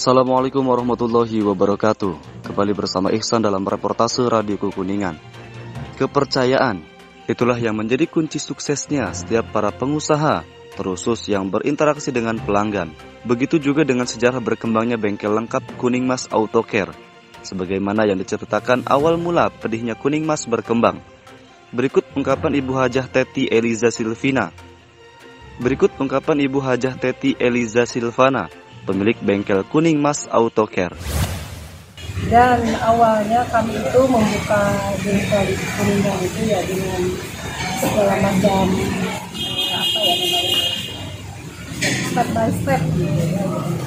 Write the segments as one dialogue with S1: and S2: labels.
S1: Assalamualaikum warahmatullahi wabarakatuh. Kembali bersama Ihsan dalam reportase Radio Kuningan. Kepercayaan itulah yang menjadi kunci suksesnya setiap para pengusaha, terusus yang berinteraksi dengan pelanggan. Begitu juga dengan sejarah berkembangnya bengkel lengkap Kuning Mas Auto Care. Sebagaimana yang diceritakan awal mula pedihnya Kuning Mas berkembang. Berikut ungkapan Ibu Hajah Teti Eliza Silvina. Berikut ungkapan Ibu Hajah Teti Eliza Silvana, pemilik bengkel Kuning Mas Auto Care.
S2: Dan awalnya kami itu membuka bengkel di Kuningan itu ya dengan segala macam eh, apa ya namanya step by step gitu ya.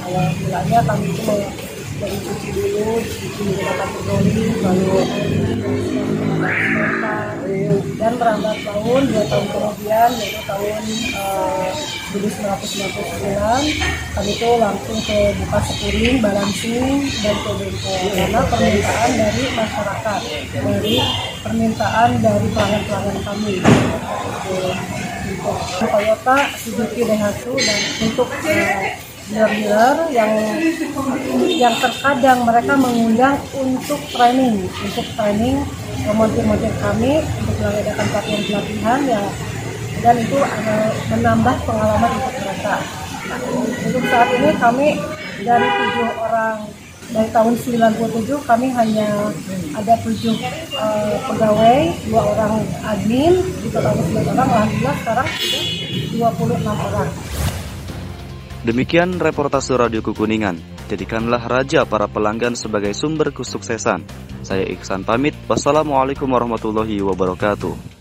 S2: Awal mulanya kami itu dari cuci dulu, cuci menggunakan petroli, lalu dan merambat tahun dua tahun kemudian yaitu tahun eh, 1999 kami itu langsung ke buka sepuring, balancing dan ke bengkel. Karena permintaan dari masyarakat dari permintaan dari pelanggan-pelanggan kami. Untuk Toyota, Suzuki, Daihatsu dan untuk dealer-dealer yang yang terkadang mereka mengundang untuk training untuk training montir-montir kami untuk mengadakan pelatihan-pelatihan ya dan itu menambah pengalaman untuk mereka. Nah, untuk saat ini kami dari tujuh orang dari tahun 97 kami hanya ada tujuh eh, pegawai, dua orang admin, di total 9 orang, alhamdulillah sekarang sudah 26 orang.
S1: Demikian reportase Radio Kukuningan. Jadikanlah raja para pelanggan sebagai sumber kesuksesan. Saya Iksan pamit. Wassalamualaikum warahmatullahi wabarakatuh.